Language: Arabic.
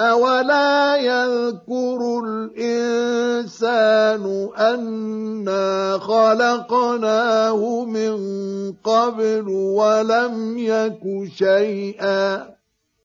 أولا يذكر الإنسان أنا خلقناه من قبل ولم يك شيئا